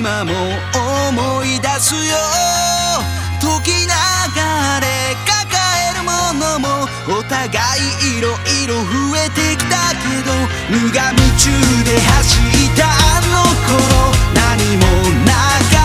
今も思い出すよ。時流れ抱えるものもお互いいろいろ増えてきたけど無我夢中で走ったあの頃何もなかった。